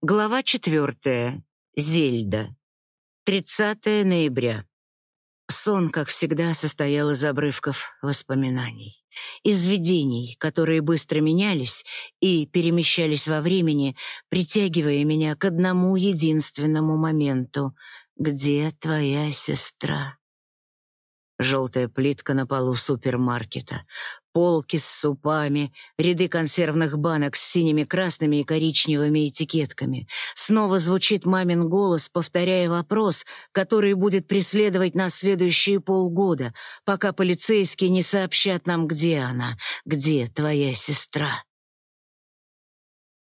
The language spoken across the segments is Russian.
Глава четвертая. Зельда. 30 ноября. Сон, как всегда, состоял из обрывков воспоминаний, из видений, которые быстро менялись и перемещались во времени, притягивая меня к одному единственному моменту. «Где твоя сестра?» Желтая плитка на полу супермаркета, полки с супами, ряды консервных банок с синими, красными и коричневыми этикетками. Снова звучит мамин голос, повторяя вопрос, который будет преследовать нас следующие полгода, пока полицейские не сообщат нам, где она, где твоя сестра.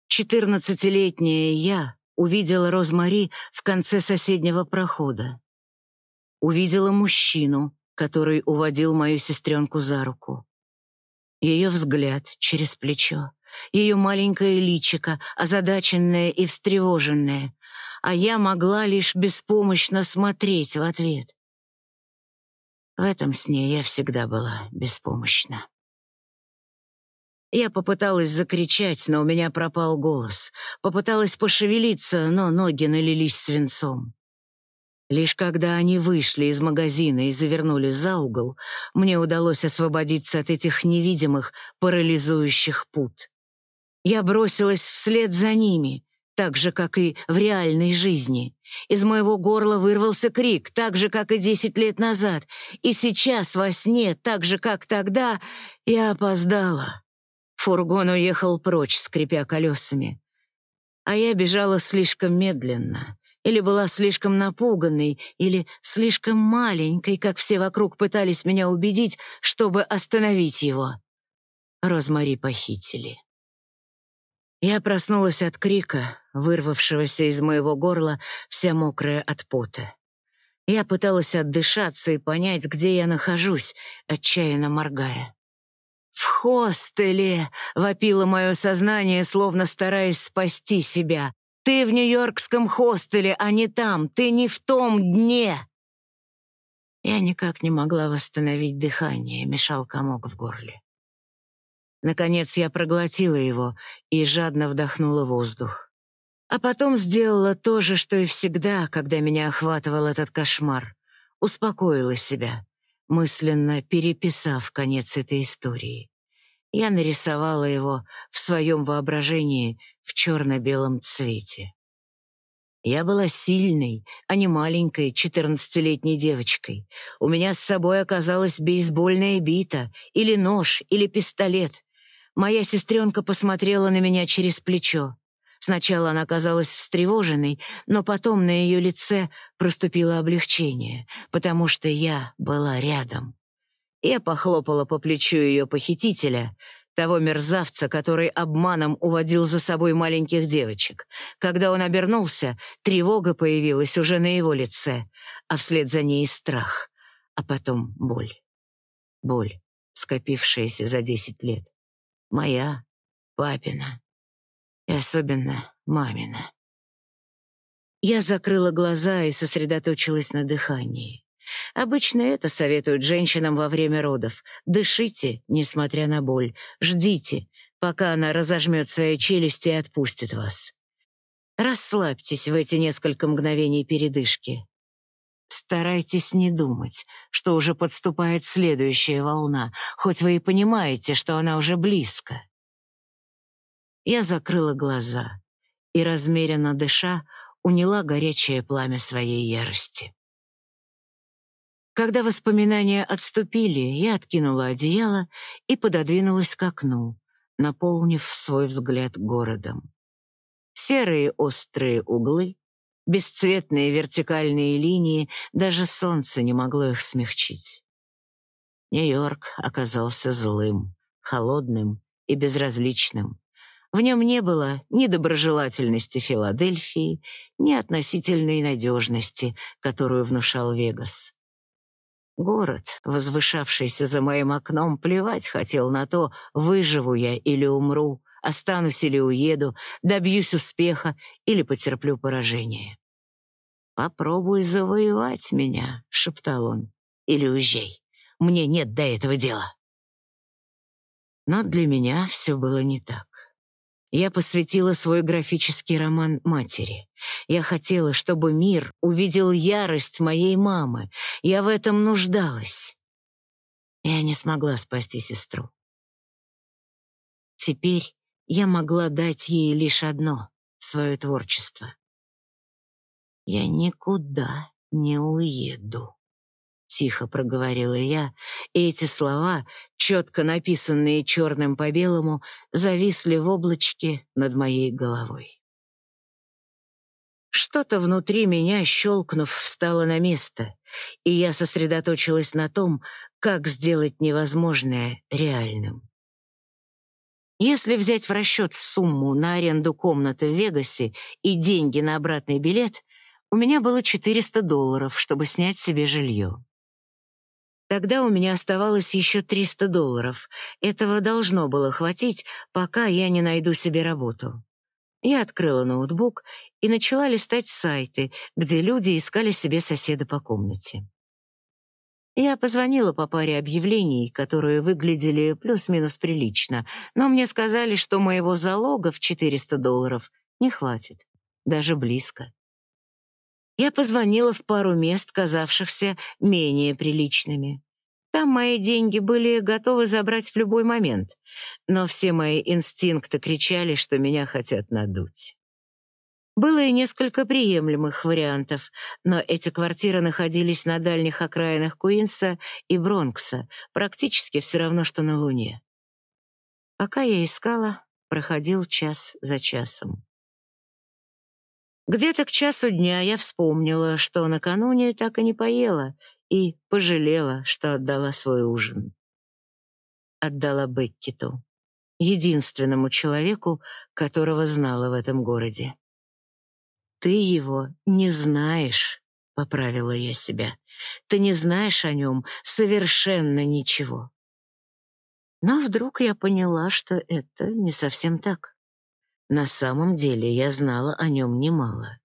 Четырнадцатилетняя я увидела Розмари в конце соседнего прохода. Увидела мужчину, который уводил мою сестренку за руку. Ее взгляд через плечо, ее маленькое личико, озадаченное и встревоженное, а я могла лишь беспомощно смотреть в ответ. В этом сне я всегда была беспомощна. Я попыталась закричать, но у меня пропал голос. Попыталась пошевелиться, но ноги налились свинцом. Лишь когда они вышли из магазина и завернули за угол, мне удалось освободиться от этих невидимых, парализующих пут. Я бросилась вслед за ними, так же, как и в реальной жизни. Из моего горла вырвался крик, так же, как и десять лет назад. И сейчас во сне, так же, как тогда, я опоздала. Фургон уехал прочь, скрипя колесами. А я бежала слишком медленно или была слишком напуганной, или слишком маленькой, как все вокруг пытались меня убедить, чтобы остановить его. Розмари похитили. Я проснулась от крика, вырвавшегося из моего горла, вся мокрая от пота. Я пыталась отдышаться и понять, где я нахожусь, отчаянно моргая. «В хостеле!» — вопило мое сознание, словно стараясь спасти себя. Ты в нью-йоркском хостеле, а не там. Ты не в том дне. Я никак не могла восстановить дыхание, мешал комок в горле. Наконец я проглотила его и жадно вдохнула воздух. А потом сделала то же, что и всегда, когда меня охватывал этот кошмар. Успокоила себя, мысленно переписав конец этой истории. Я нарисовала его в своем воображении в черно-белом цвете. Я была сильной, а не маленькой четырнадцатилетней девочкой. У меня с собой оказалась бейсбольная бита, или нож, или пистолет. Моя сестренка посмотрела на меня через плечо. Сначала она казалась встревоженной, но потом на ее лице проступило облегчение, потому что я была рядом. Я похлопала по плечу ее похитителя, того мерзавца, который обманом уводил за собой маленьких девочек. Когда он обернулся, тревога появилась уже на его лице, а вслед за ней страх, а потом боль. Боль, скопившаяся за десять лет. Моя, папина и особенно мамина. Я закрыла глаза и сосредоточилась на дыхании. Обычно это советуют женщинам во время родов. Дышите, несмотря на боль. Ждите, пока она разожмет свои челюсти и отпустит вас. Расслабьтесь в эти несколько мгновений передышки. Старайтесь не думать, что уже подступает следующая волна, хоть вы и понимаете, что она уже близко. Я закрыла глаза и, размеренно дыша, уняла горячее пламя своей ярости. Когда воспоминания отступили, я откинула одеяло и пододвинулась к окну, наполнив свой взгляд городом. Серые острые углы, бесцветные вертикальные линии, даже солнце не могло их смягчить. Нью-Йорк оказался злым, холодным и безразличным. В нем не было ни доброжелательности Филадельфии, ни относительной надежности, которую внушал Вегас. Город, возвышавшийся за моим окном, плевать хотел на то, выживу я или умру, останусь или уеду, добьюсь успеха или потерплю поражение. «Попробуй завоевать меня», — шептал он, — «или уезжай. Мне нет до этого дела». Но для меня все было не так. Я посвятила свой графический роман матери. Я хотела, чтобы мир увидел ярость моей мамы. Я в этом нуждалась. Я не смогла спасти сестру. Теперь я могла дать ей лишь одно — свое творчество. Я никуда не уеду. Тихо проговорила я, и эти слова, четко написанные черным по белому, зависли в облачке над моей головой. Что-то внутри меня, щелкнув, встало на место, и я сосредоточилась на том, как сделать невозможное реальным. Если взять в расчет сумму на аренду комнаты в Вегасе и деньги на обратный билет, у меня было 400 долларов, чтобы снять себе жилье. Тогда у меня оставалось еще 300 долларов. Этого должно было хватить, пока я не найду себе работу. Я открыла ноутбук и начала листать сайты, где люди искали себе соседа по комнате. Я позвонила по паре объявлений, которые выглядели плюс-минус прилично, но мне сказали, что моего залога в 400 долларов не хватит, даже близко. Я позвонила в пару мест, казавшихся менее приличными. Там мои деньги были готовы забрать в любой момент, но все мои инстинкты кричали, что меня хотят надуть. Было и несколько приемлемых вариантов, но эти квартиры находились на дальних окраинах Куинса и Бронкса, практически все равно, что на Луне. Пока я искала, проходил час за часом. Где-то к часу дня я вспомнила, что накануне так и не поела, и пожалела, что отдала свой ужин. Отдала Беккету, единственному человеку, которого знала в этом городе. «Ты его не знаешь», — поправила я себя. «Ты не знаешь о нем совершенно ничего». Но вдруг я поняла, что это не совсем так. На самом деле я знала о нем немало.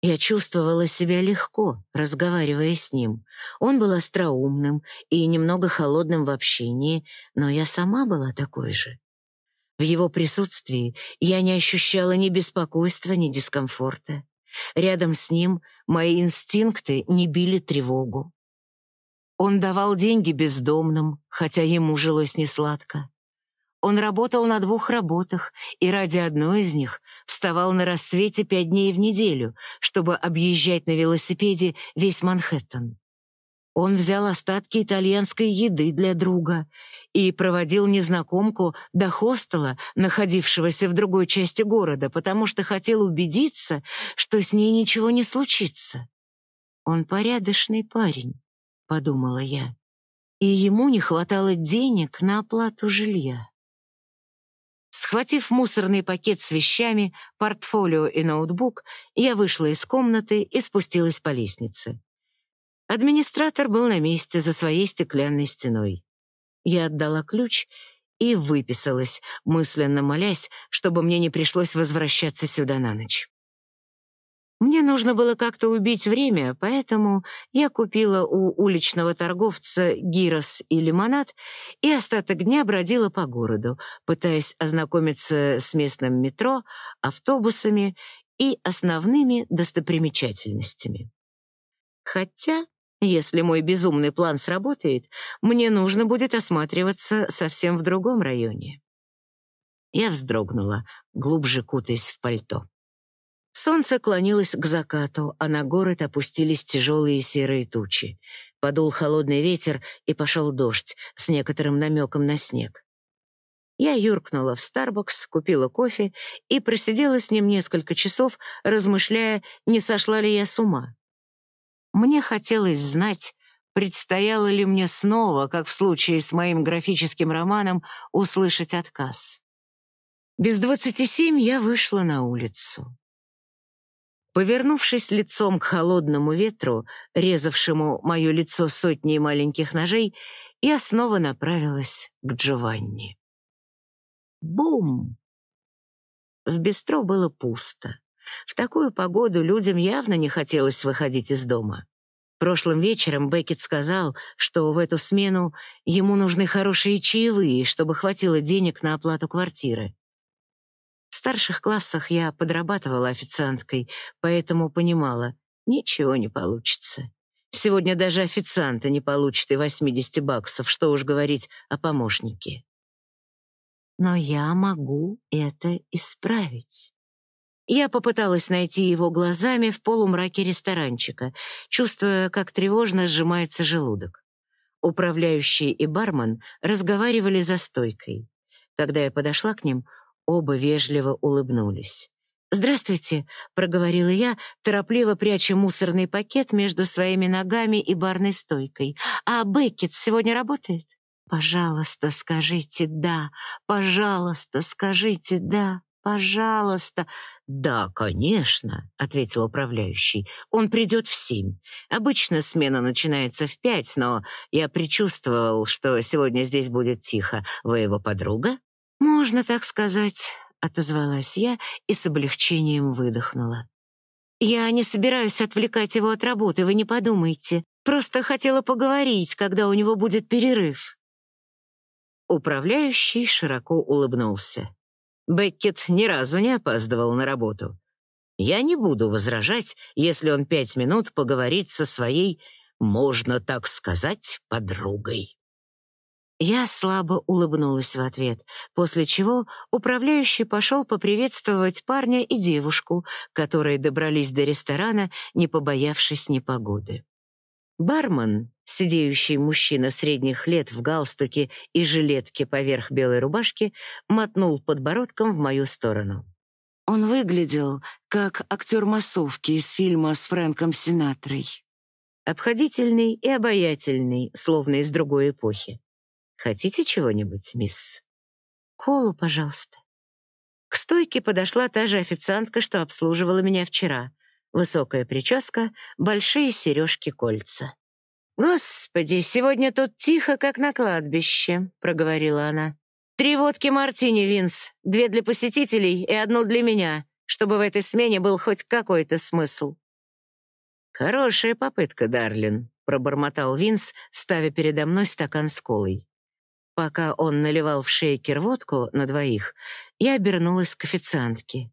Я чувствовала себя легко, разговаривая с ним. Он был остроумным и немного холодным в общении, но я сама была такой же. В его присутствии я не ощущала ни беспокойства, ни дискомфорта. Рядом с ним мои инстинкты не били тревогу. Он давал деньги бездомным, хотя ему жилось несладко. Он работал на двух работах и ради одной из них вставал на рассвете пять дней в неделю, чтобы объезжать на велосипеде весь Манхэттен. Он взял остатки итальянской еды для друга и проводил незнакомку до хостела, находившегося в другой части города, потому что хотел убедиться, что с ней ничего не случится. «Он порядочный парень», — подумала я, и ему не хватало денег на оплату жилья. Схватив мусорный пакет с вещами, портфолио и ноутбук, я вышла из комнаты и спустилась по лестнице. Администратор был на месте за своей стеклянной стеной. Я отдала ключ и выписалась, мысленно молясь, чтобы мне не пришлось возвращаться сюда на ночь. Мне нужно было как-то убить время, поэтому я купила у уличного торговца гирос и лимонад и остаток дня бродила по городу, пытаясь ознакомиться с местным метро, автобусами и основными достопримечательностями. Хотя, если мой безумный план сработает, мне нужно будет осматриваться совсем в другом районе. Я вздрогнула, глубже кутаясь в пальто. Солнце клонилось к закату, а на город опустились тяжелые серые тучи. Подул холодный ветер, и пошел дождь с некоторым намеком на снег. Я юркнула в Старбакс, купила кофе и просидела с ним несколько часов, размышляя, не сошла ли я с ума. Мне хотелось знать, предстояло ли мне снова, как в случае с моим графическим романом, услышать отказ. Без двадцати семь я вышла на улицу. Повернувшись лицом к холодному ветру, резавшему мое лицо сотней маленьких ножей, я снова направилась к Джованни. Бум! В бистро было пусто. В такую погоду людям явно не хотелось выходить из дома. Прошлым вечером Беккет сказал, что в эту смену ему нужны хорошие чаевые, чтобы хватило денег на оплату квартиры. В старших классах я подрабатывала официанткой, поэтому понимала, ничего не получится. Сегодня даже официанта не получит и 80 баксов, что уж говорить о помощнике. Но я могу это исправить. Я попыталась найти его глазами в полумраке ресторанчика, чувствуя, как тревожно сжимается желудок. Управляющий и бармен разговаривали за стойкой. Когда я подошла к ним, оба вежливо улыбнулись. «Здравствуйте», — проговорила я, торопливо пряча мусорный пакет между своими ногами и барной стойкой. «А Беккет сегодня работает?» «Пожалуйста, скажите «да». Пожалуйста, скажите «да». Пожалуйста. Да, конечно, ответил управляющий. Он придет в семь. Обычно смена начинается в пять, но я предчувствовал, что сегодня здесь будет тихо. Вы его подруга? Можно так сказать, отозвалась я и с облегчением выдохнула. Я не собираюсь отвлекать его от работы, вы не подумайте. Просто хотела поговорить, когда у него будет перерыв. Управляющий широко улыбнулся. Беккет ни разу не опаздывал на работу. Я не буду возражать, если он пять минут поговорит со своей, можно так сказать, подругой. Я слабо улыбнулась в ответ, после чего управляющий пошел поприветствовать парня и девушку, которые добрались до ресторана, не побоявшись непогоды. Бармен, сидеющий мужчина средних лет в галстуке и жилетке поверх белой рубашки, мотнул подбородком в мою сторону. Он выглядел как актер массовки из фильма с Фрэнком Синатрой. Обходительный и обаятельный, словно из другой эпохи. «Хотите чего-нибудь, мисс?» «Колу, пожалуйста». К стойке подошла та же официантка, что обслуживала меня вчера. Высокая прическа, большие сережки-кольца. «Господи, сегодня тут тихо, как на кладбище», — проговорила она. «Три водки мартини, Винс, две для посетителей и одну для меня, чтобы в этой смене был хоть какой-то смысл». «Хорошая попытка, Дарлин», — пробормотал Винс, ставя передо мной стакан с колой. Пока он наливал в шейкер водку на двоих, я обернулась к официантке.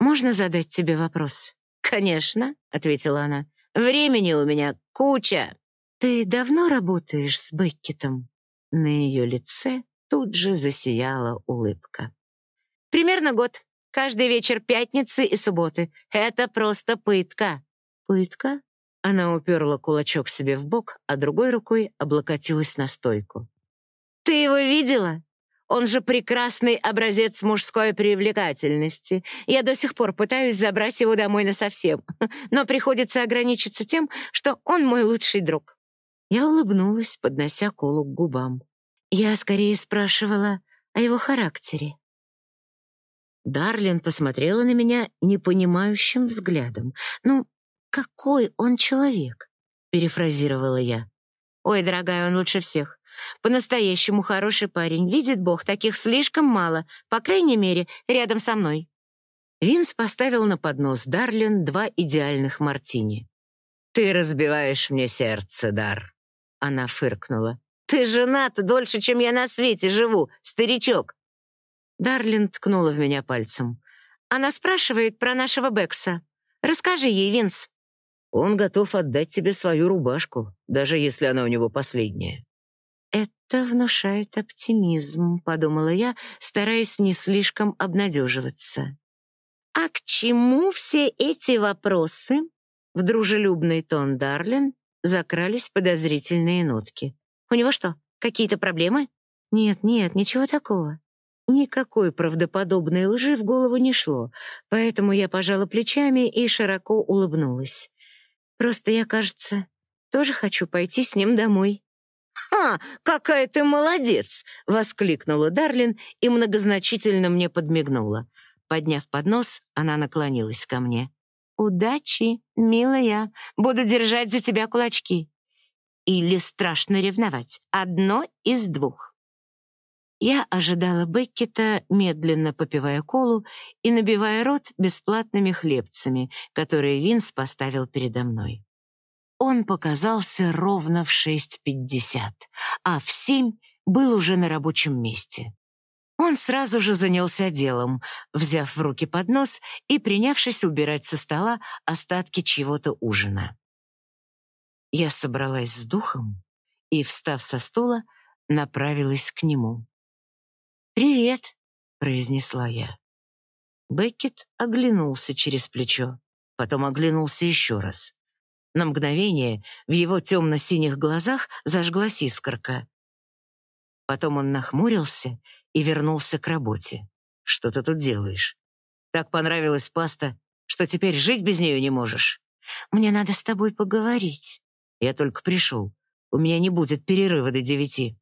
«Можно задать тебе вопрос?» «Конечно», — ответила она. «Времени у меня куча». «Ты давно работаешь с Беккетом?» На ее лице тут же засияла улыбка. «Примерно год. Каждый вечер пятницы и субботы. Это просто пытка». «Пытка?» Она уперла кулачок себе в бок, а другой рукой облокотилась на стойку. «Ты его видела? Он же прекрасный образец мужской привлекательности. Я до сих пор пытаюсь забрать его домой насовсем, но приходится ограничиться тем, что он мой лучший друг». Я улыбнулась, поднося колу к губам. Я скорее спрашивала о его характере. Дарлин посмотрела на меня непонимающим взглядом. «Ну, какой он человек?» — перефразировала я. «Ой, дорогая, он лучше всех. По-настоящему хороший парень. Видит Бог, таких слишком мало, по крайней мере, рядом со мной. Винс поставил на поднос Дарлин два идеальных мартини. «Ты разбиваешь мне сердце, Дар», — она фыркнула. «Ты женат дольше, чем я на свете живу, старичок». Дарлин ткнула в меня пальцем. «Она спрашивает про нашего Бекса. Расскажи ей, Винс». «Он готов отдать тебе свою рубашку, даже если она у него последняя». «Это внушает оптимизм», — подумала я, стараясь не слишком обнадеживаться. «А к чему все эти вопросы?» В дружелюбный тон Дарлин закрались подозрительные нотки. «У него что, какие-то проблемы?» «Нет, нет, ничего такого». Никакой правдоподобной лжи в голову не шло, поэтому я пожала плечами и широко улыбнулась. «Просто я, кажется, тоже хочу пойти с ним домой». «Ха, какая ты молодец!» — воскликнула Дарлин и многозначительно мне подмигнула. Подняв поднос, она наклонилась ко мне. «Удачи, милая. Буду держать за тебя кулачки. Или страшно ревновать. Одно из двух». Я ожидала Беккета, медленно попивая колу и набивая рот бесплатными хлебцами, которые Винс поставил передо мной. Он показался ровно в 6.50, а в 7 был уже на рабочем месте. Он сразу же занялся делом, взяв в руки поднос и принявшись убирать со стола остатки чьего-то ужина. Я собралась с духом и, встав со стула, направилась к нему. «Привет», — произнесла я. Беккет оглянулся через плечо, потом оглянулся еще раз. На мгновение в его темно-синих глазах зажглась искорка. Потом он нахмурился и вернулся к работе. «Что ты тут делаешь? Так понравилась паста, что теперь жить без нее не можешь. Мне надо с тобой поговорить. Я только пришел. У меня не будет перерыва до девяти».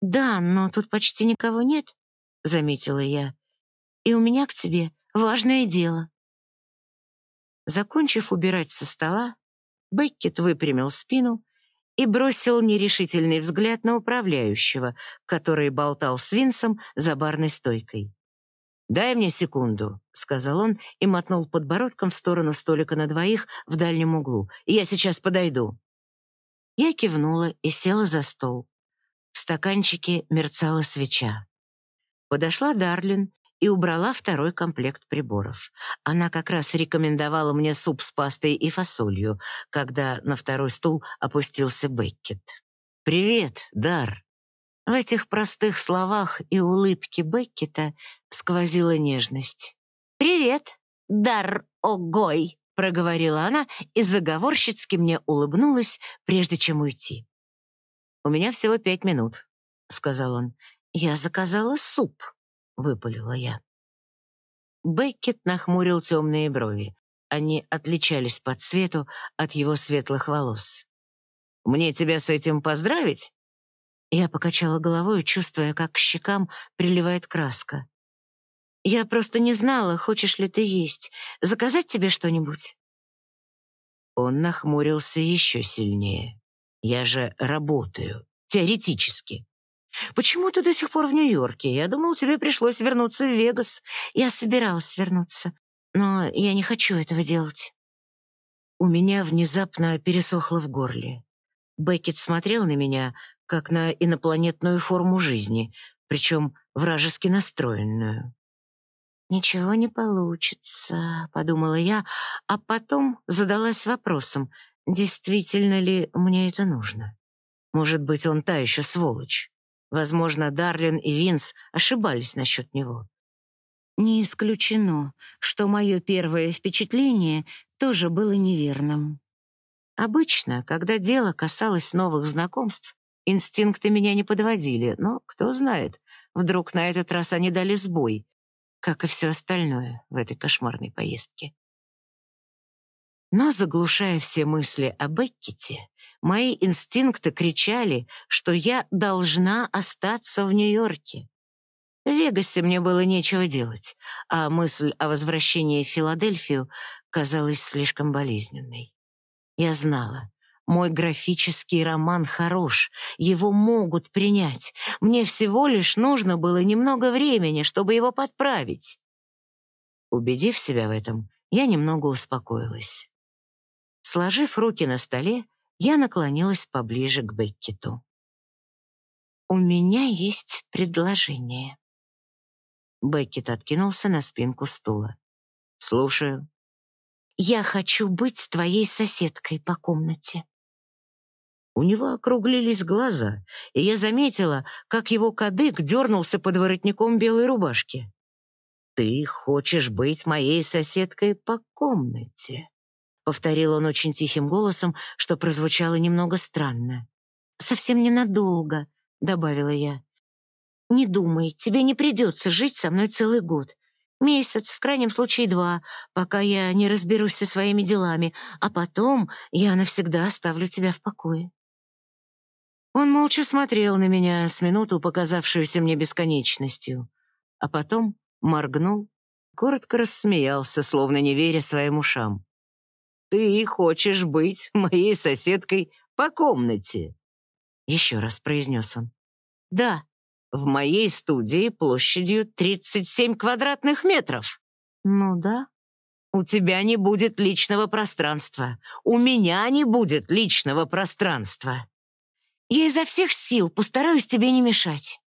«Да, но тут почти никого нет», — заметила я. «И у меня к тебе важное дело». Закончив убирать со стола, Беккет выпрямил спину и бросил нерешительный взгляд на управляющего, который болтал с Винсом за барной стойкой. «Дай мне секунду», — сказал он и мотнул подбородком в сторону столика на двоих в дальнем углу. «Я сейчас подойду». Я кивнула и села за стол. В стаканчике мерцала свеча. Подошла Дарлин и убрала второй комплект приборов. Она как раз рекомендовала мне суп с пастой и фасолью, когда на второй стул опустился Беккет. «Привет, Дар!» В этих простых словах и улыбке Беккета сквозила нежность. «Привет, Дар Огой!» — проговорила она и заговорщицки мне улыбнулась, прежде чем уйти. «У меня всего пять минут», — сказал он. «Я заказала суп», — выпалила я. Беккет нахмурил темные брови. Они отличались по цвету от его светлых волос. «Мне тебя с этим поздравить?» Я покачала головой, чувствуя, как к щекам приливает краска. «Я просто не знала, хочешь ли ты есть. Заказать тебе что-нибудь?» Он нахмурился еще сильнее. «Я же работаю. Теоретически. Почему ты до сих пор в Нью-Йорке? Я думал, тебе пришлось вернуться в Вегас. Я собиралась вернуться, но я не хочу этого делать. У меня внезапно пересохло в горле. Беккет смотрел на меня, как на инопланетную форму жизни, причем вражески настроенную. «Ничего не получится», — подумала я, а потом задалась вопросом, действительно ли мне это нужно. Может быть, он та еще сволочь. Возможно, Дарлин и Винс ошибались насчет него. Не исключено, что мое первое впечатление тоже было неверным. Обычно, когда дело касалось новых знакомств, инстинкты меня не подводили, но, кто знает, вдруг на этот раз они дали сбой, как и все остальное в этой кошмарной поездке. Но, заглушая все мысли о Беккете, мои инстинкты кричали, что я должна остаться в Нью-Йорке. В Вегасе мне было нечего делать, а мысль о возвращении в Филадельфию казалась слишком болезненной. Я знала, мой графический роман хорош, его могут принять. Мне всего лишь нужно было немного времени, чтобы его подправить. Убедив себя в этом, я немного успокоилась. Сложив руки на столе, я наклонилась поближе к Беккету. «У меня есть предложение». Беккет откинулся на спинку стула. «Слушаю». «Я хочу быть твоей соседкой по комнате». У него округлились глаза, и я заметила, как его кадык дернулся под воротником белой рубашки. «Ты хочешь быть моей соседкой по комнате?» Повторил он очень тихим голосом, что прозвучало немного странно. «Совсем ненадолго», — добавила я. «Не думай, тебе не придется жить со мной целый год. Месяц, в крайнем случае два, пока я не разберусь со своими делами, а потом я навсегда оставлю тебя в покое». Он молча смотрел на меня с минуту, показавшуюся мне бесконечностью, а потом моргнул, коротко рассмеялся, словно не веря своим ушам. Ты хочешь быть моей соседкой по комнате?» Еще раз произнес он. «Да, в моей студии площадью 37 квадратных метров». «Ну да». «У тебя не будет личного пространства. У меня не будет личного пространства. Я изо всех сил постараюсь тебе не мешать».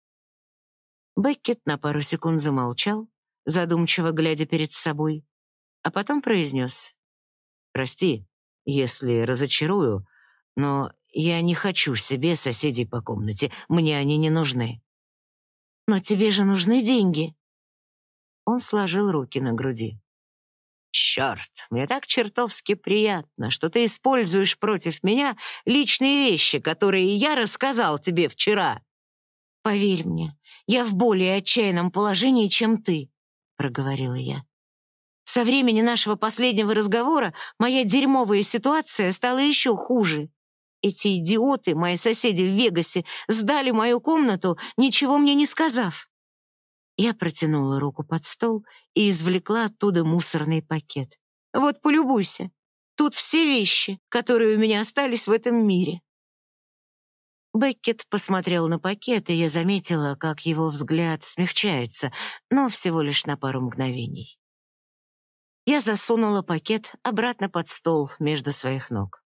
Беккет на пару секунд замолчал, задумчиво глядя перед собой, а потом произнес. «Прости, если разочарую, но я не хочу себе соседей по комнате, мне они не нужны». «Но тебе же нужны деньги». Он сложил руки на груди. «Черт, мне так чертовски приятно, что ты используешь против меня личные вещи, которые я рассказал тебе вчера». «Поверь мне, я в более отчаянном положении, чем ты», — проговорила я. «Со времени нашего последнего разговора моя дерьмовая ситуация стала еще хуже. Эти идиоты, мои соседи в Вегасе, сдали мою комнату, ничего мне не сказав. Я протянула руку под стол и извлекла оттуда мусорный пакет. «Вот, полюбуйся. Тут все вещи, которые у меня остались в этом мире». Беккет посмотрел на пакет, и я заметила, как его взгляд смягчается, но всего лишь на пару мгновений. Я засунула пакет обратно под стол между своих ног.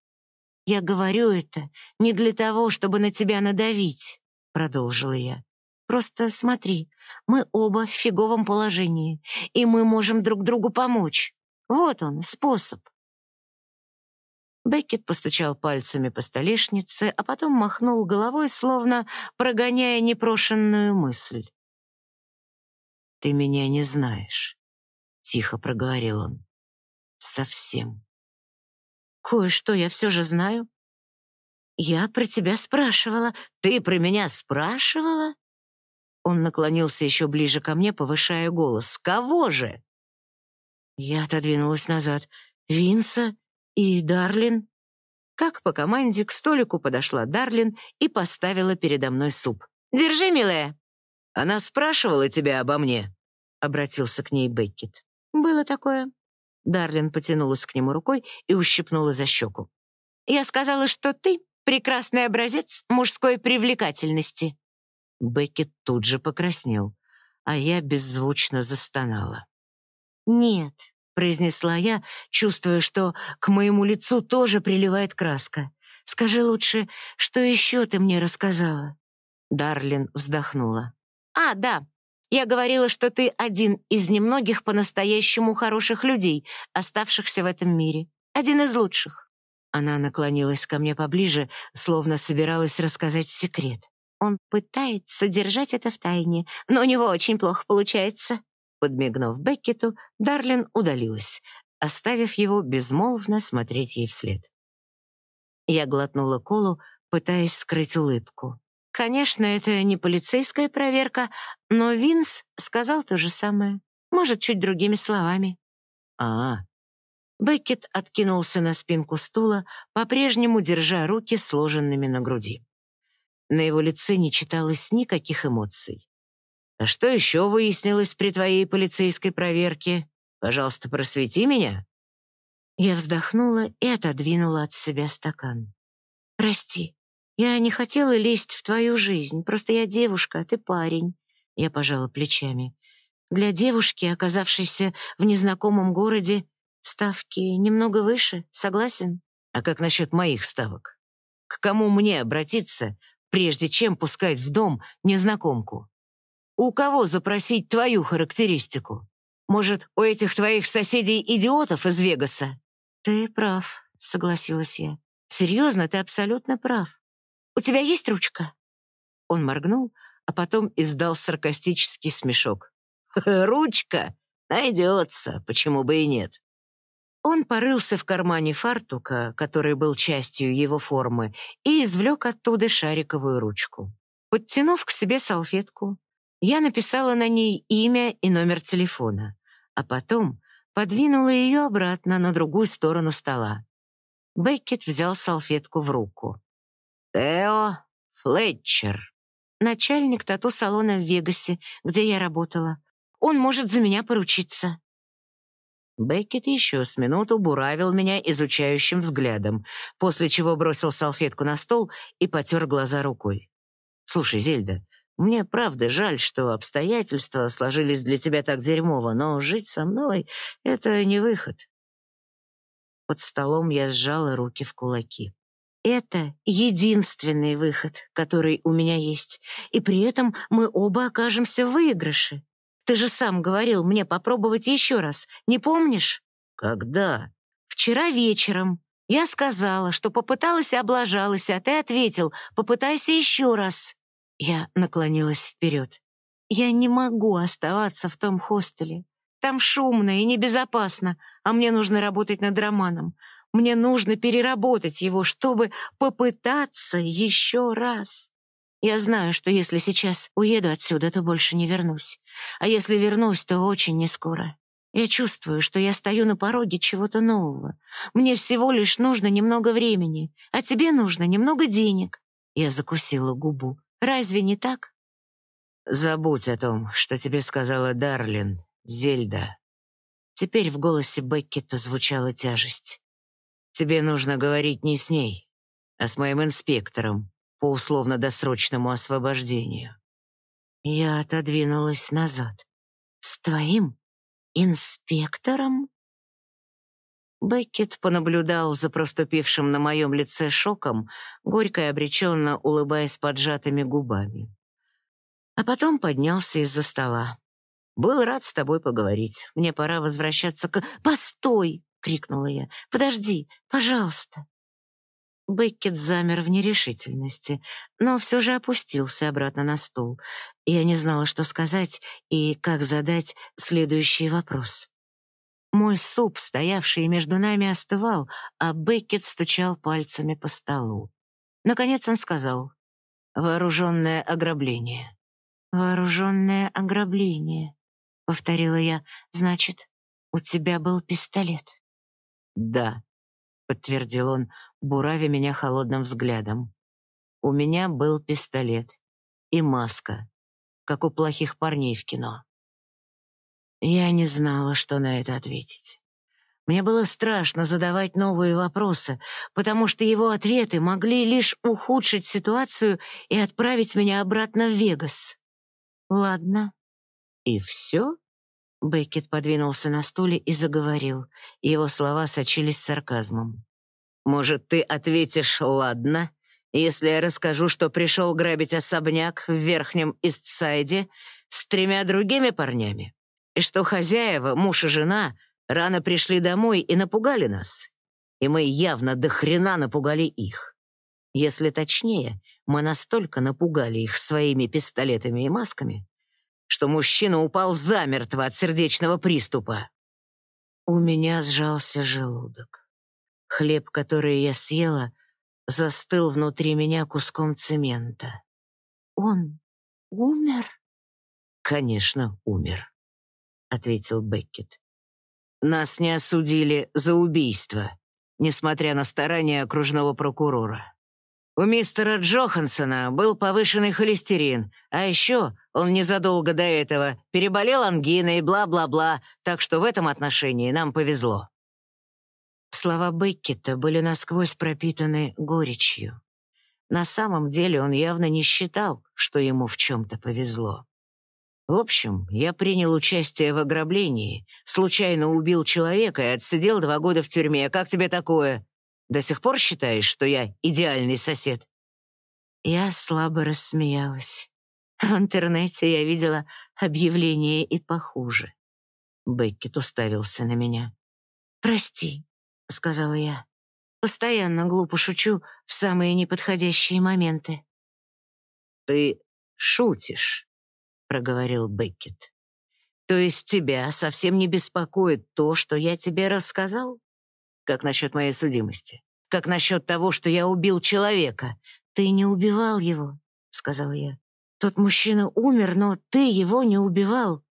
«Я говорю это не для того, чтобы на тебя надавить», — продолжила я. Просто смотри, мы оба в фиговом положении, и мы можем друг другу помочь. Вот он, способ. Беккет постучал пальцами по столешнице, а потом махнул головой, словно прогоняя непрошенную мысль. «Ты меня не знаешь», — тихо проговорил он. «Совсем». «Кое-что я все же знаю». «Я про тебя спрашивала». «Ты про меня спрашивала?» Он наклонился еще ближе ко мне, повышая голос. «Кого же?» Я отодвинулась назад. «Винса и Дарлин?» Как по команде к столику подошла Дарлин и поставила передо мной суп. «Держи, милая!» «Она спрашивала тебя обо мне?» — обратился к ней Беккет. «Было такое». Дарлин потянулась к нему рукой и ущипнула за щеку. «Я сказала, что ты — прекрасный образец мужской привлекательности». Беккет тут же покраснел, а я беззвучно застонала. «Нет», — произнесла я, чувствуя, что к моему лицу тоже приливает краска. «Скажи лучше, что еще ты мне рассказала?» Дарлин вздохнула. «А, да, я говорила, что ты один из немногих по-настоящему хороших людей, оставшихся в этом мире. Один из лучших». Она наклонилась ко мне поближе, словно собиралась рассказать секрет. Он пытается держать это в тайне, но у него очень плохо получается». Подмигнув Беккету, Дарлин удалилась, оставив его безмолвно смотреть ей вслед. Я глотнула колу, пытаясь скрыть улыбку. Конечно, это не полицейская проверка, но Винс сказал то же самое. Может, чуть другими словами. А, Беккет откинулся на спинку стула, по-прежнему держа руки сложенными на груди. На его лице не читалось никаких эмоций. «А что еще выяснилось при твоей полицейской проверке? Пожалуйста, просвети меня». Я вздохнула и отодвинула от себя стакан. «Прости, я не хотела лезть в твою жизнь, просто я девушка, а ты парень». Я пожала плечами. Для девушки, оказавшейся в незнакомом городе, ставки немного выше, согласен? А как насчет моих ставок? К кому мне обратиться, прежде чем пускать в дом незнакомку. У кого запросить твою характеристику? Может, у этих твоих соседей-идиотов из Вегаса? Ты прав, согласилась я. Серьезно, ты абсолютно прав. У тебя есть ручка? Он моргнул, а потом издал саркастический смешок. «Ручка? Найдется, почему бы и нет. Он порылся в кармане фартука, который был частью его формы, и извлек оттуда шариковую ручку. Подтянув к себе салфетку, я написала на ней имя и номер телефона, а потом подвинула ее обратно на другую сторону стола. Беккет взял салфетку в руку. «Тео Флетчер, начальник тату-салона в Вегасе, где я работала. Он может за меня поручиться». Беккет еще с минуту буравил меня изучающим взглядом, после чего бросил салфетку на стол и потер глаза рукой. «Слушай, Зельда, мне правда жаль, что обстоятельства сложились для тебя так дерьмово, но жить со мной — это не выход». Под столом я сжала руки в кулаки. Это единственный выход, который у меня есть, и при этом мы оба окажемся в выигрыше. Ты же сам говорил мне попробовать еще раз, не помнишь? Когда? Вчера вечером. Я сказала, что попыталась и облажалась, а ты ответил, попытайся еще раз. Я наклонилась вперед. Я не могу оставаться в том хостеле. Там шумно и небезопасно, а мне нужно работать над романом. Мне нужно переработать его, чтобы попытаться еще раз. Я знаю, что если сейчас уеду отсюда, то больше не вернусь. А если вернусь, то очень нескоро. Я чувствую, что я стою на пороге чего-то нового. Мне всего лишь нужно немного времени, а тебе нужно немного денег. Я закусила губу. Разве не так? Забудь о том, что тебе сказала Дарлин, Зельда. Теперь в голосе Беккета звучала тяжесть. Тебе нужно говорить не с ней, а с моим инспектором по условно-досрочному освобождению. Я отодвинулась назад. С твоим инспектором? Беккет понаблюдал за проступившим на моем лице шоком, горько и обреченно улыбаясь поджатыми губами. А потом поднялся из-за стола. «Был рад с тобой поговорить. Мне пора возвращаться к...» «Постой!» Крикнула я. «Подожди, пожалуйста!» Беккет замер в нерешительности, но все же опустился обратно на стул. Я не знала, что сказать и как задать следующий вопрос. Мой суп, стоявший между нами, остывал, а Беккет стучал пальцами по столу. Наконец он сказал «Вооруженное ограбление». «Вооруженное ограбление», — повторила я. «Значит, у тебя был пистолет?» «Да», — подтвердил он, буравя меня холодным взглядом. «У меня был пистолет и маска, как у плохих парней в кино». Я не знала, что на это ответить. Мне было страшно задавать новые вопросы, потому что его ответы могли лишь ухудшить ситуацию и отправить меня обратно в Вегас. «Ладно. И все?» Беккет подвинулся на стуле и заговорил. Его слова сочились сарказмом. «Может, ты ответишь «ладно», если я расскажу, что пришел грабить особняк в Верхнем Истсайде с тремя другими парнями, и что хозяева, муж и жена, рано пришли домой и напугали нас, и мы явно до хрена напугали их. Если точнее, мы настолько напугали их своими пистолетами и масками, что мужчина упал замертво от сердечного приступа. У меня сжался желудок. Хлеб, который я съела, застыл внутри меня куском цемента. «Он умер?» «Конечно, умер», — ответил Беккет. «Нас не осудили за убийство, несмотря на старания окружного прокурора. У мистера Джохансона был повышенный холестерин, а еще он незадолго до этого переболел ангиной бла-бла-бла, так что в этом отношении нам повезло. Слова Беккета были насквозь пропитаны горечью. На самом деле он явно не считал, что ему в чем-то повезло. В общем, я принял участие в ограблении, случайно убил человека и отсидел два года в тюрьме. Как тебе такое? До сих пор считаешь, что я идеальный сосед?» Я слабо рассмеялась. В интернете я видела объявление и похуже. Беккет уставился на меня. «Прости», — сказала я. «Постоянно глупо шучу в самые неподходящие моменты». «Ты шутишь», — проговорил Беккет. «То есть тебя совсем не беспокоит то, что я тебе рассказал?» Как насчет моей судимости? Как насчет того, что я убил человека? Ты не убивал его, сказал я. Тот мужчина умер, но ты его не убивал.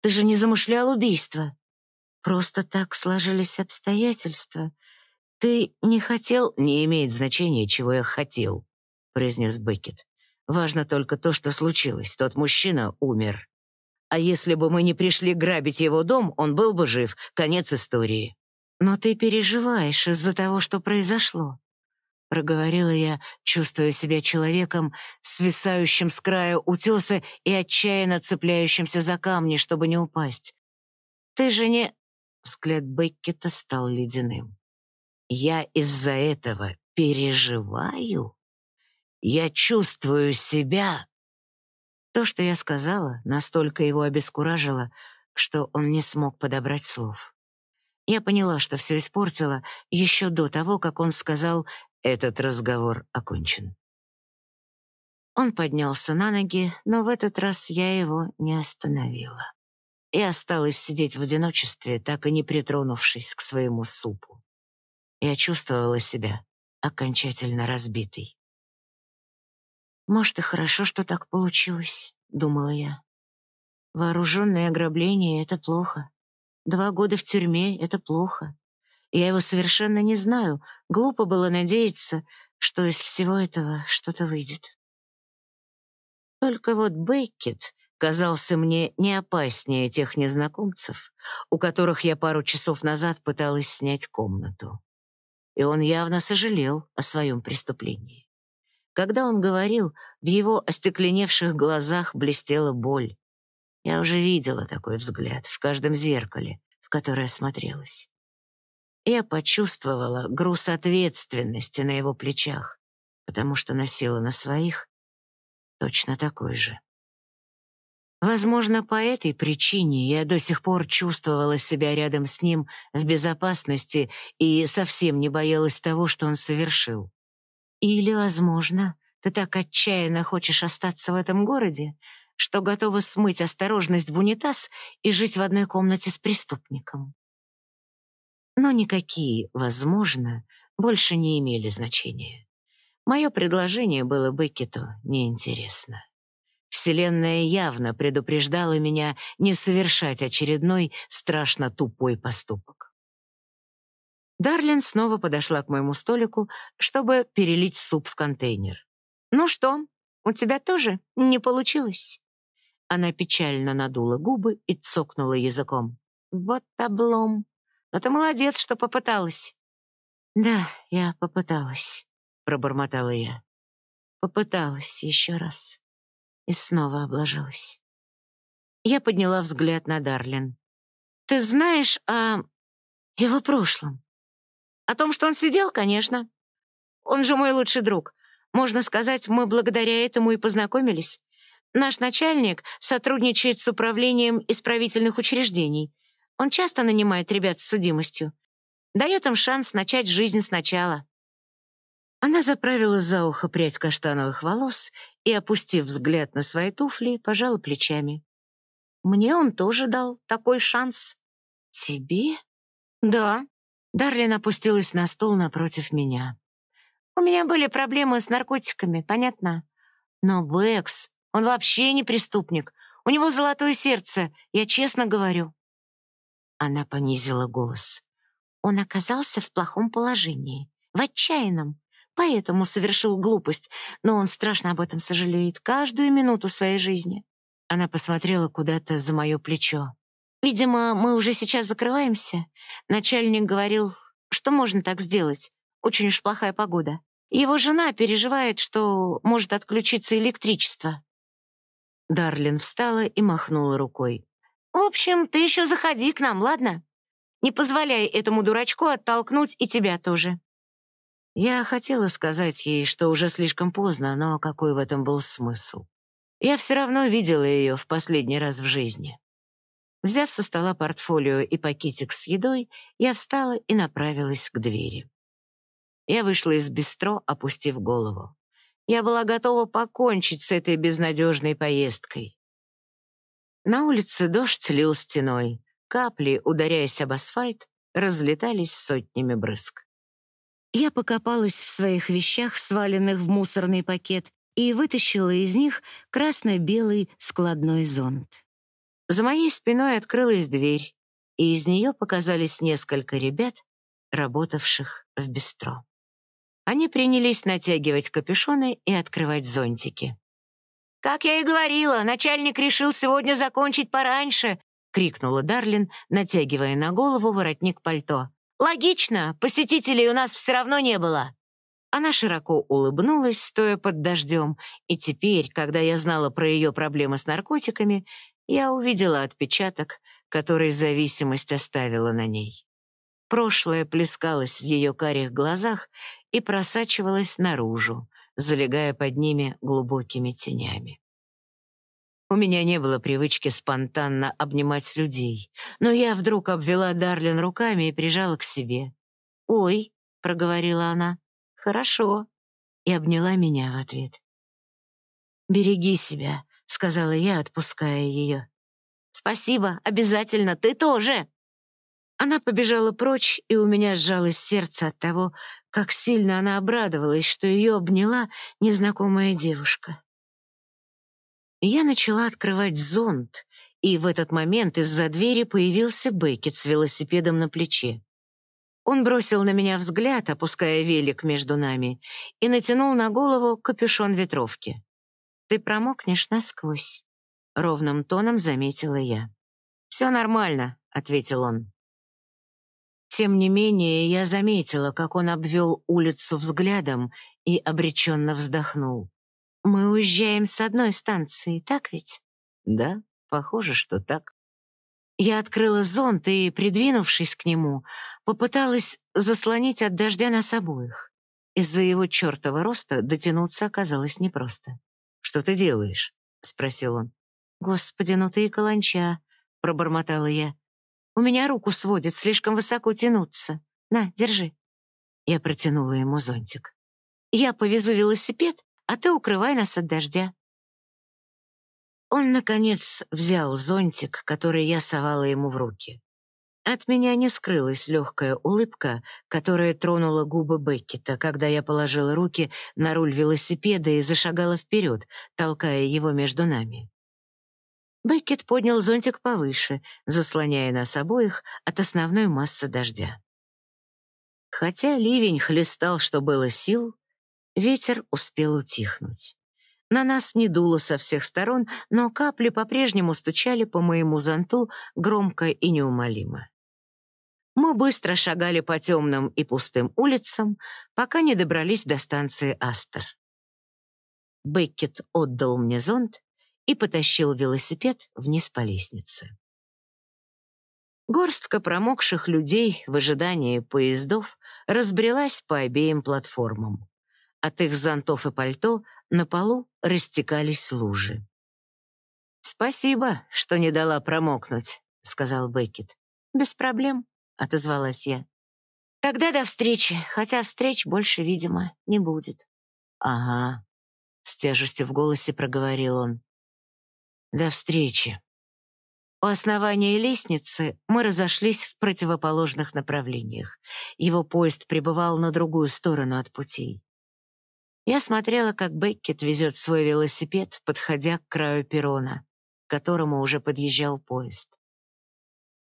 Ты же не замышлял убийство. Просто так сложились обстоятельства. Ты не хотел... Не имеет значения, чего я хотел, произнес Беккет. Важно только то, что случилось. Тот мужчина умер. А если бы мы не пришли грабить его дом, он был бы жив. Конец истории. «Но ты переживаешь из-за того, что произошло», — проговорила я, чувствуя себя человеком, свисающим с края утеса и отчаянно цепляющимся за камни, чтобы не упасть. «Ты же не...» — взгляд Беккета стал ледяным. «Я из-за этого переживаю. Я чувствую себя...» То, что я сказала, настолько его обескуражило, что он не смог подобрать слов. Я поняла, что все испортила еще до того, как он сказал «этот разговор окончен». Он поднялся на ноги, но в этот раз я его не остановила. И осталась сидеть в одиночестве, так и не притронувшись к своему супу. Я чувствовала себя окончательно разбитой. «Может, и хорошо, что так получилось», — думала я. «Вооруженное ограбление — это плохо. Два года в тюрьме — это плохо. Я его совершенно не знаю. Глупо было надеяться, что из всего этого что-то выйдет». Только вот Беккет казался мне не опаснее тех незнакомцев, у которых я пару часов назад пыталась снять комнату. И он явно сожалел о своем преступлении. Когда он говорил, в его остекленевших глазах блестела боль. Я уже видела такой взгляд в каждом зеркале, в которое смотрелась. Я почувствовала груз ответственности на его плечах, потому что носила на своих точно такой же. Возможно, по этой причине я до сих пор чувствовала себя рядом с ним в безопасности и совсем не боялась того, что он совершил. Или, возможно, ты так отчаянно хочешь остаться в этом городе, что готова смыть осторожность в унитаз и жить в одной комнате с преступником. Но никакие «возможно» больше не имели значения. Мое предложение было Беккету неинтересно. Вселенная явно предупреждала меня не совершать очередной страшно тупой поступок. Дарлин снова подошла к моему столику, чтобы перелить суп в контейнер. «Ну что, у тебя тоже не получилось?» Она печально надула губы и цокнула языком. «Вот облом. Но ты молодец, что попыталась». «Да, я попыталась», — пробормотала я. Попыталась еще раз. И снова облажалась. Я подняла взгляд на Дарлин. «Ты знаешь о его прошлом?» «О том, что он сидел, конечно. Он же мой лучший друг. Можно сказать, мы благодаря этому и познакомились. Наш начальник сотрудничает с управлением исправительных учреждений. Он часто нанимает ребят с судимостью. Дает им шанс начать жизнь сначала. Она заправила за ухо прядь каштановых волос и, опустив взгляд на свои туфли, пожала плечами. «Мне он тоже дал такой шанс». «Тебе?» «Да». Дарлин опустилась на стул напротив меня. «У меня были проблемы с наркотиками, понятно? Но Бэкс, он вообще не преступник. У него золотое сердце, я честно говорю». Она понизила голос. Он оказался в плохом положении, в отчаянном поэтому совершил глупость, но он страшно об этом сожалеет каждую минуту своей жизни. Она посмотрела куда-то за мое плечо. «Видимо, мы уже сейчас закрываемся. Начальник говорил, что можно так сделать. Очень уж плохая погода. Его жена переживает, что может отключиться электричество». Дарлин встала и махнула рукой. «В общем, ты еще заходи к нам, ладно? Не позволяй этому дурачку оттолкнуть и тебя тоже». Я хотела сказать ей, что уже слишком поздно, но какой в этом был смысл? Я все равно видела ее в последний раз в жизни. Взяв со стола портфолио и пакетик с едой, я встала и направилась к двери. Я вышла из бистро, опустив голову. Я была готова покончить с этой безнадежной поездкой. На улице дождь лил стеной. Капли, ударяясь об асфальт, разлетались сотнями брызг. Я покопалась в своих вещах, сваленных в мусорный пакет, и вытащила из них красно-белый складной зонт. За моей спиной открылась дверь, и из нее показались несколько ребят, работавших в бистро. Они принялись натягивать капюшоны и открывать зонтики. «Как я и говорила, начальник решил сегодня закончить пораньше!» — крикнула Дарлин, натягивая на голову воротник пальто. Логично, посетителей у нас все равно не было. Она широко улыбнулась, стоя под дождем, и теперь, когда я знала про ее проблемы с наркотиками, я увидела отпечаток, который зависимость оставила на ней. Прошлое плескалось в ее карих глазах и просачивалось наружу, залегая под ними глубокими тенями. У меня не было привычки спонтанно обнимать людей, но я вдруг обвела Дарлин руками и прижала к себе. «Ой», — проговорила она, — «хорошо», и обняла меня в ответ. «Береги себя», — сказала я, отпуская ее. «Спасибо, обязательно, ты тоже!» Она побежала прочь, и у меня сжалось сердце от того, как сильно она обрадовалась, что ее обняла незнакомая девушка. Я начала открывать зонт, и в этот момент из-за двери появился Беккет с велосипедом на плече. Он бросил на меня взгляд, опуская велик между нами, и натянул на голову капюшон ветровки. «Ты промокнешь насквозь», — ровным тоном заметила я. «Все нормально», — ответил он. Тем не менее, я заметила, как он обвел улицу взглядом и обреченно вздохнул. «Мы уезжаем с одной станции, так ведь?» «Да, похоже, что так». Я открыла зонт и, придвинувшись к нему, попыталась заслонить от дождя нас обоих. Из-за его чертова роста дотянуться оказалось непросто. «Что ты делаешь?» — спросил он. «Господи, ну ты и каланча», — пробормотала я. У меня руку сводит, слишком высоко тянуться. На, держи». Я протянула ему зонтик. «Я повезу велосипед, а ты укрывай нас от дождя». Он, наконец, взял зонтик, который я совала ему в руки. От меня не скрылась легкая улыбка, которая тронула губы Беккета, когда я положила руки на руль велосипеда и зашагала вперед, толкая его между нами. Беккет поднял зонтик повыше, заслоняя нас обоих от основной массы дождя. Хотя ливень хлестал, что было сил, ветер успел утихнуть. На нас не дуло со всех сторон, но капли по-прежнему стучали по моему зонту громко и неумолимо. Мы быстро шагали по темным и пустым улицам, пока не добрались до станции Астер. Беккет отдал мне зонт, и потащил велосипед вниз по лестнице. Горстка промокших людей в ожидании поездов разбрелась по обеим платформам. От их зонтов и пальто на полу растекались лужи. «Спасибо, что не дала промокнуть», — сказал Беккет. «Без проблем», — отозвалась я. «Тогда до встречи, хотя встреч больше, видимо, не будет». «Ага», — с тяжестью в голосе проговорил он. До встречи. У основания лестницы мы разошлись в противоположных направлениях. Его поезд прибывал на другую сторону от путей. Я смотрела, как Беккет везет свой велосипед, подходя к краю перрона, к которому уже подъезжал поезд.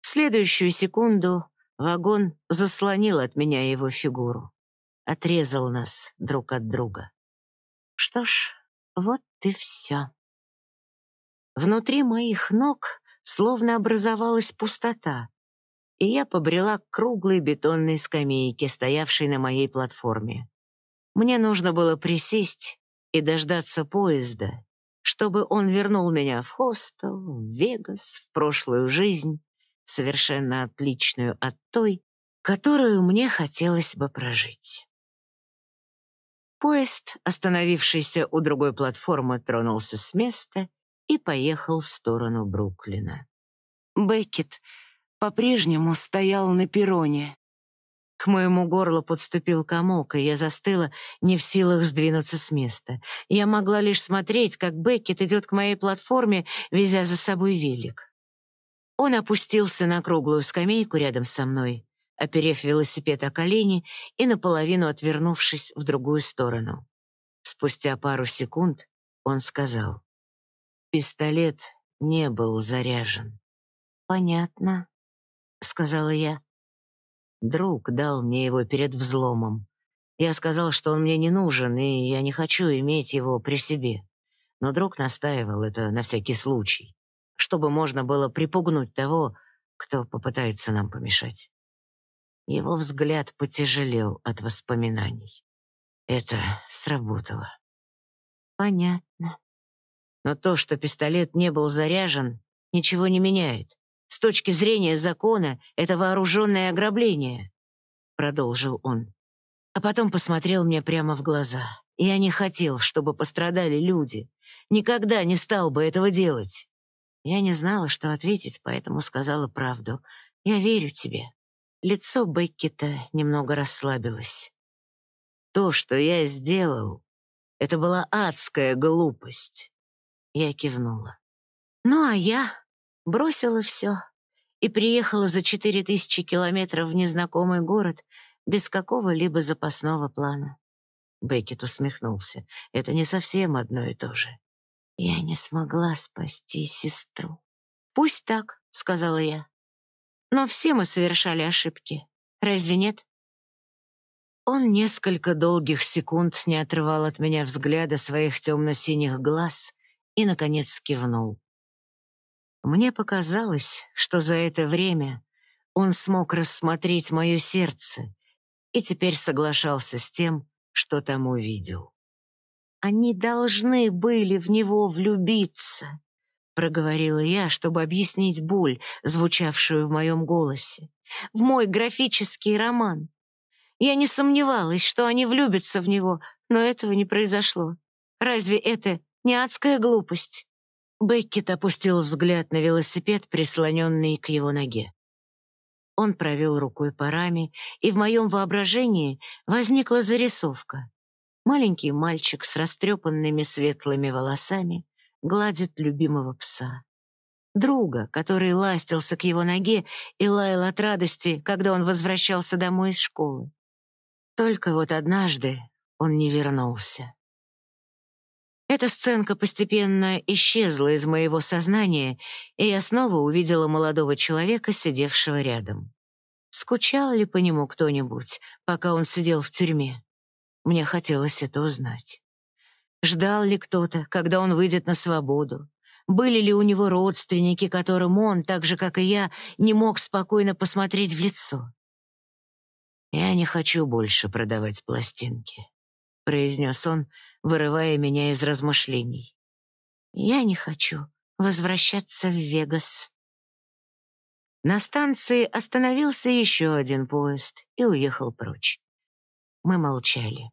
В следующую секунду вагон заслонил от меня его фигуру, отрезал нас друг от друга. Что ж, вот и все. Внутри моих ног словно образовалась пустота, и я побрела к круглой бетонной скамейке, стоявшей на моей платформе. Мне нужно было присесть и дождаться поезда, чтобы он вернул меня в хостел, в Вегас, в прошлую жизнь, совершенно отличную от той, которую мне хотелось бы прожить. Поезд, остановившийся у другой платформы, тронулся с места — и поехал в сторону Бруклина. Беккет по-прежнему стоял на перроне. К моему горлу подступил комок, и я застыла, не в силах сдвинуться с места. Я могла лишь смотреть, как Беккет идет к моей платформе, везя за собой велик. Он опустился на круглую скамейку рядом со мной, оперев велосипед о колени и наполовину отвернувшись в другую сторону. Спустя пару секунд он сказал. Пистолет не был заряжен. «Понятно», — сказала я. Друг дал мне его перед взломом. Я сказал, что он мне не нужен, и я не хочу иметь его при себе. Но друг настаивал это на всякий случай, чтобы можно было припугнуть того, кто попытается нам помешать. Его взгляд потяжелел от воспоминаний. Это сработало. «Понятно», но то, что пистолет не был заряжен, ничего не меняет. С точки зрения закона, это вооруженное ограбление. продолжил он. А потом посмотрел мне прямо в глаза. Я не хотел, чтобы пострадали люди. Никогда не стал бы этого делать. Я не знала, что ответить, поэтому сказала правду. «Я верю тебе». Лицо Беккета немного расслабилось. «То, что я сделал, это была адская глупость». Я кивнула. «Ну, а я бросила все и приехала за четыре тысячи километров в незнакомый город без какого-либо запасного плана». Беккет усмехнулся. «Это не совсем одно и то же. Я не смогла спасти сестру. «Пусть так», — сказала я. «Но все мы совершали ошибки. Разве нет?» Он несколько долгих секунд не отрывал от меня взгляда своих темно-синих глаз и, наконец, кивнул. Мне показалось, что за это время он смог рассмотреть мое сердце и теперь соглашался с тем, что там увидел. Они должны были в него влюбиться, проговорила я, чтобы объяснить боль, звучавшую в моем голосе. В мой графический роман. Я не сомневалась, что они влюбятся в него, но этого не произошло. Разве это не адская глупость? Беккет опустил взгляд на велосипед, прислоненный к его ноге. Он провел рукой по раме, и в моем воображении возникла зарисовка. Маленький мальчик с растрепанными светлыми волосами гладит любимого пса. Друга, который ластился к его ноге и лаял от радости, когда он возвращался домой из школы. Только вот однажды он не вернулся. Эта сценка постепенно исчезла из моего сознания, и я снова увидела молодого человека, сидевшего рядом. Скучал ли по нему кто-нибудь, пока он сидел в тюрьме? Мне хотелось это узнать. Ждал ли кто-то, когда он выйдет на свободу? Были ли у него родственники, которым он, так же, как и я, не мог спокойно посмотреть в лицо? «Я не хочу больше продавать пластинки», — произнес он, вырывая меня из размышлений. «Я не хочу возвращаться в Вегас». На станции остановился еще один поезд и уехал прочь. Мы молчали.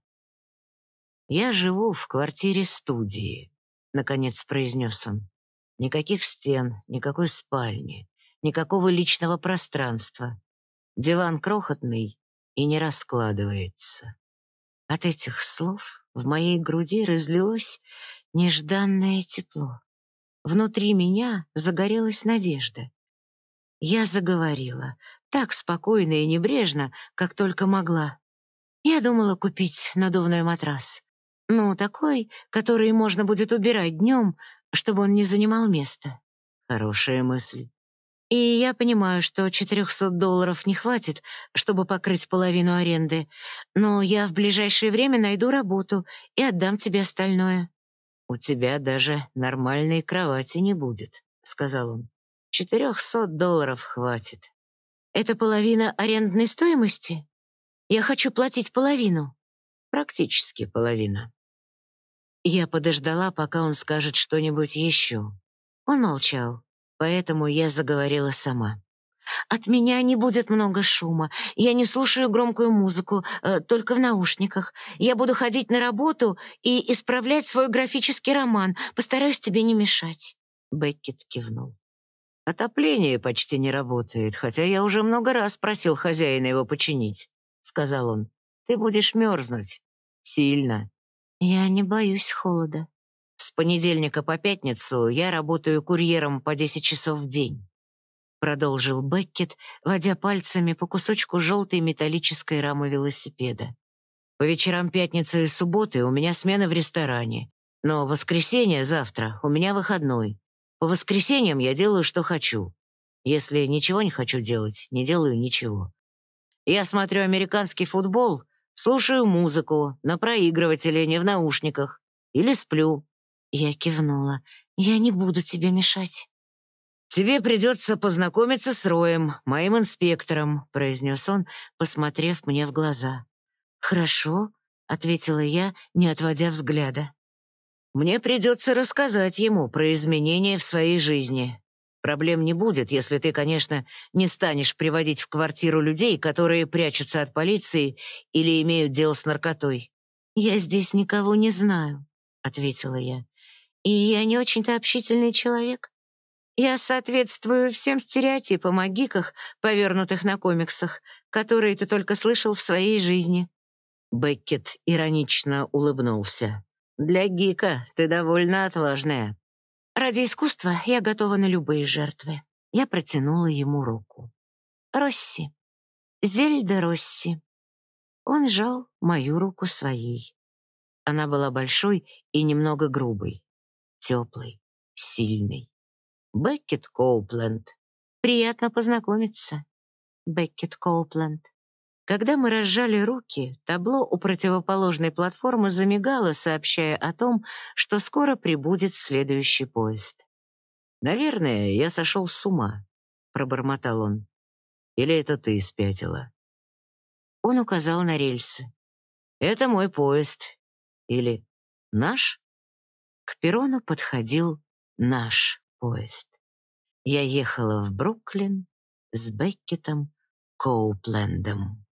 «Я живу в квартире-студии», — наконец произнес он. «Никаких стен, никакой спальни, никакого личного пространства. Диван крохотный и не раскладывается». От этих слов в моей груди разлилось нежданное тепло. Внутри меня загорелась надежда. Я заговорила, так спокойно и небрежно, как только могла. Я думала купить надувной матрас. Ну, такой, который можно будет убирать днем, чтобы он не занимал места. Хорошая мысль. И я понимаю, что 400 долларов не хватит, чтобы покрыть половину аренды, но я в ближайшее время найду работу и отдам тебе остальное. «У тебя даже нормальной кровати не будет», — сказал он. «Четырехсот долларов хватит». «Это половина арендной стоимости?» Я хочу платить половину. Практически половина. Я подождала, пока он скажет что-нибудь еще. Он молчал, поэтому я заговорила сама. От меня не будет много шума. Я не слушаю громкую музыку, э, только в наушниках. Я буду ходить на работу и исправлять свой графический роман. Постараюсь тебе не мешать. Беккет кивнул. Отопление почти не работает, хотя я уже много раз просил хозяина его починить сказал он. «Ты будешь мерзнуть. Сильно». «Я не боюсь холода». «С понедельника по пятницу я работаю курьером по 10 часов в день», продолжил Беккет, водя пальцами по кусочку желтой металлической рамы велосипеда. «По вечерам пятницы и субботы у меня смена в ресторане, но воскресенье завтра у меня выходной. По воскресеньям я делаю, что хочу. Если ничего не хочу делать, не делаю ничего. Я смотрю американский футбол, слушаю музыку на проигрывателе, не в наушниках. Или сплю. Я кивнула. Я не буду тебе мешать. «Тебе придется познакомиться с Роем, моим инспектором», — произнес он, посмотрев мне в глаза. «Хорошо», — ответила я, не отводя взгляда. «Мне придется рассказать ему про изменения в своей жизни. Проблем не будет, если ты, конечно, не станешь приводить в квартиру людей, которые прячутся от полиции или имеют дело с наркотой. «Я здесь никого не знаю», — ответила я. «И я не очень-то общительный человек. Я соответствую всем стереотипам о гиках, повернутых на комиксах, которые ты только слышал в своей жизни». Беккет иронично улыбнулся. «Для гика ты довольно отважная». Ради искусства я готова на любые жертвы. Я протянула ему руку. Росси. Зельда Росси. Он сжал мою руку своей. Она была большой и немного грубой, теплой, сильной. Беккет Коупленд. Приятно познакомиться. Беккет Коупленд. Когда мы разжали руки, табло у противоположной платформы замигало, сообщая о том, что скоро прибудет следующий поезд. «Наверное, я сошел с ума», — пробормотал он. «Или это ты спятила?» Он указал на рельсы. «Это мой поезд. Или наш?» К перрону подходил наш поезд. Я ехала в Бруклин с Беккетом Коуплендом.